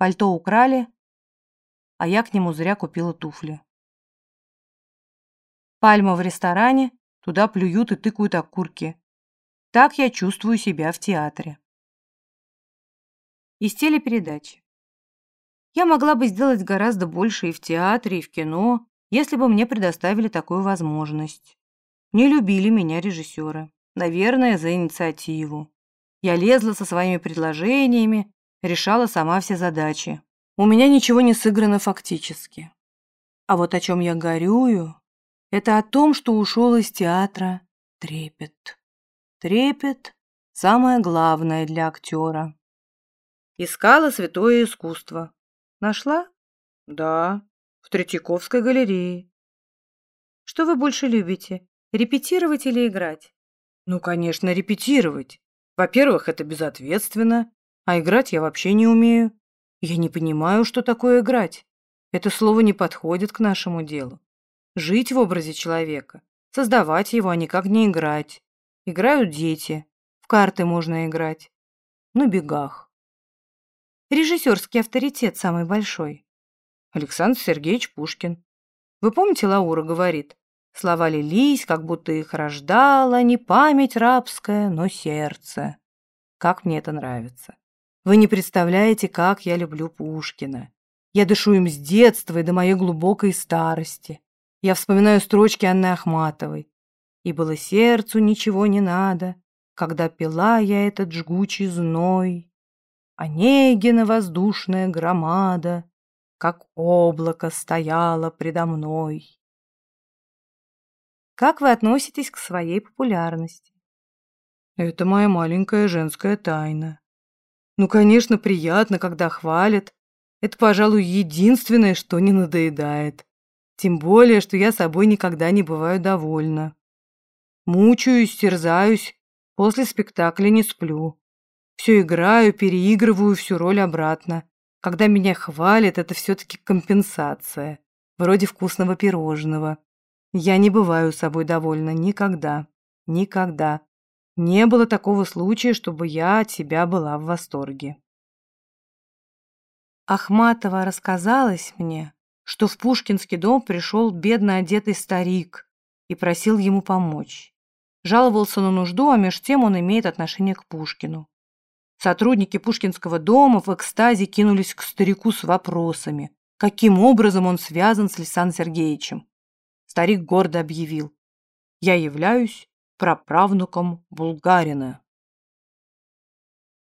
Пальто украли, а я к нему зря купила туфли. Пальма в ресторане, туда плюют и тыкают окурки. Так я чувствую себя в театре. Из телепередачи. Я могла бы сделать гораздо больше и в театре, и в кино, если бы мне предоставили такую возможность. Не любили меня режиссеры. Наверное, за инициативу. Я лезла со своими предложениями, решала сама все задачи. У меня ничего не сыграно фактически. А вот о чем я горюю, это о том, что ушел из театра трепет. Трепет – самое главное для актера. Искала святое искусство. Нашла? Да, в Третьяковской галерее. Что вы больше любите, репетировать или играть? Ну, конечно, репетировать. Во-первых, это безответственно, а играть я вообще не умею. Я не понимаю, что такое играть. Это слово не подходит к нашему делу. Жить в образе человека, создавать его, а никак не играть. Играют дети, в карты можно играть, на бегах. Режиссерский авторитет самый большой. Александр Сергеевич Пушкин. Вы помните, Лаура говорит, слова лились, как будто их рождала не память рабская, но сердце. Как мне это нравится. Вы не представляете, как я люблю Пушкина. Я дышу им с детства и до моей глубокой старости. Я вспоминаю строчки Анны Ахматовой. «И было сердцу ничего не надо, когда пила я этот жгучий зной. Онегина воздушная громада, как облако стояло предо мной». Как вы относитесь к своей популярности? Это моя маленькая женская тайна. Ну, конечно, приятно, когда хвалят. Это, пожалуй, единственное, что не надоедает. Тем более, что я собой никогда не бываю довольна. Мучаюсь, терзаюсь, после спектакля не сплю. Все играю, переигрываю всю роль обратно. Когда меня хвалят, это все-таки компенсация, вроде вкусного пирожного. Я не бываю собой довольна никогда, никогда. Не было такого случая, чтобы я от себя была в восторге. Ахматова рассказалась мне, что в Пушкинский дом пришел бедно одетый старик и просил ему помочь. Жаловался на нужду, а меж тем он имеет отношение к Пушкину. Сотрудники Пушкинского дома в экстазе кинулись к старику с вопросами, каким образом он связан с Александром Сергеевичем. Старик гордо объявил, «Я являюсь праправнуком Булгарина.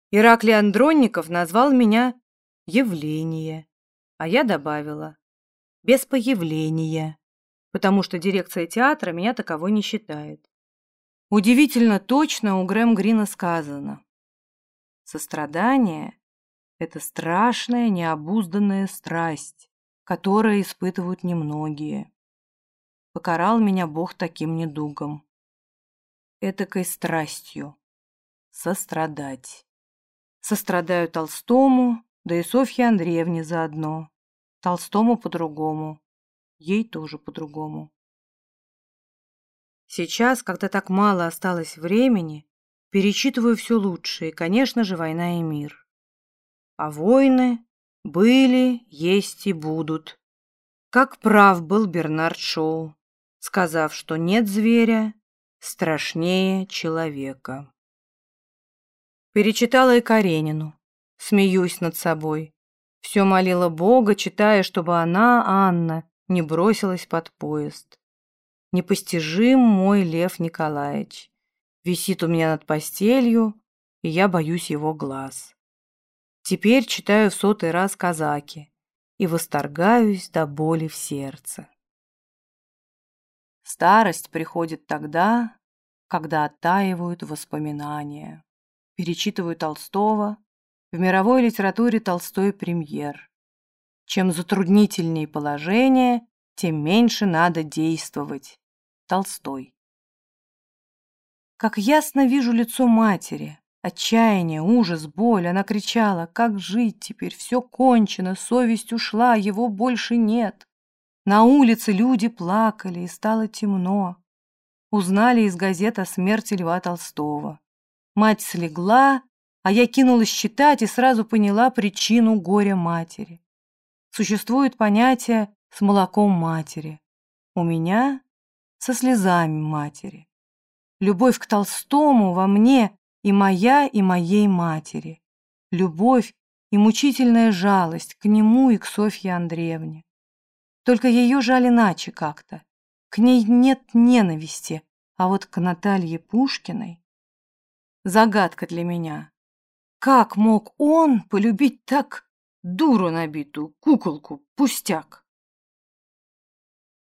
Ираклий Андронников назвал меня «явление», а я добавила «без появления», потому что дирекция театра меня таковой не считает. Удивительно точно у Грэм Грина сказано «Сострадание — это страшная необузданная страсть, которую испытывают немногие. Покарал меня Бог таким недугом этакой страстью — сострадать. Сострадаю Толстому, да и Софье Андреевне заодно. Толстому по-другому, ей тоже по-другому. Сейчас, когда так мало осталось времени, перечитываю все лучшее, конечно же, «Война и мир». А войны были, есть и будут. Как прав был Бернард Шоу, сказав, что нет зверя, страшнее человека. Перечитала и Каренину, смеюсь над собой. Все молила Бога, читая, чтобы она, Анна, не бросилась под поезд. Непостижим мой Лев Николаевич. Висит у меня над постелью, и я боюсь его глаз. Теперь читаю в сотый раз казаки и восторгаюсь до боли в сердце. Старость приходит тогда, когда оттаивают воспоминания. Перечитываю Толстого. В мировой литературе Толстой премьер. Чем затруднительнее положение, тем меньше надо действовать. Толстой. Как ясно вижу лицо матери. Отчаяние, ужас, боль. Она кричала, как жить теперь, все кончено, совесть ушла, его больше нет. На улице люди плакали, и стало темно. Узнали из газет о смерти Льва Толстого. Мать слегла, а я кинулась считать и сразу поняла причину горя матери. Существует понятие «с молоком матери». У меня со слезами матери. Любовь к Толстому во мне и моя, и моей матери. Любовь и мучительная жалость к нему и к Софье Андреевне. Только ее жаль иначе как-то. К ней нет ненависти, а вот к Наталье Пушкиной загадка для меня. Как мог он полюбить так дуру набитую, куколку, пустяк?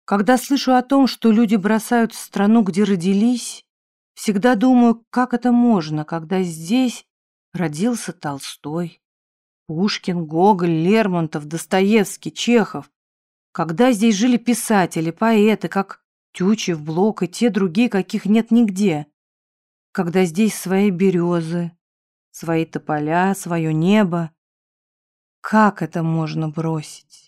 Когда слышу о том, что люди бросают страну, где родились, всегда думаю, как это можно, когда здесь родился Толстой, Пушкин, Гоголь, Лермонтов, Достоевский, Чехов, когда здесь жили писатели, поэты, как Тютчев, Блок и те другие, каких нет нигде. Когда здесь свои березы, свои тополя, свое небо. Как это можно бросить?